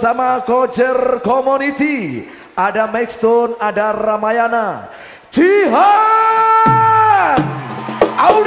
سما کو چر کو مونی تھی آڈا میکسٹون ادا راما چی ہاں آؤ